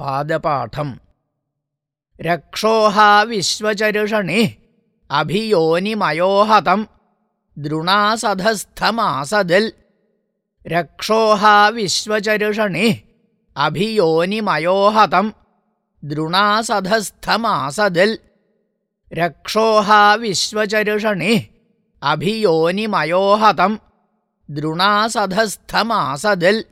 पादपाठम् रक्षोहा विश्वचर्षणि अभियोनिमयोहतम् द्रुणासधस्थमासदिल् रक्षोहा विश्वचर्षणि अभियोनिमयोहतम् द्रुणासधस्थमासदिल् रक्षोहा विश्वचर्षणि अभियोनिमयोहतम् द्रुणासधस्थमासदिल्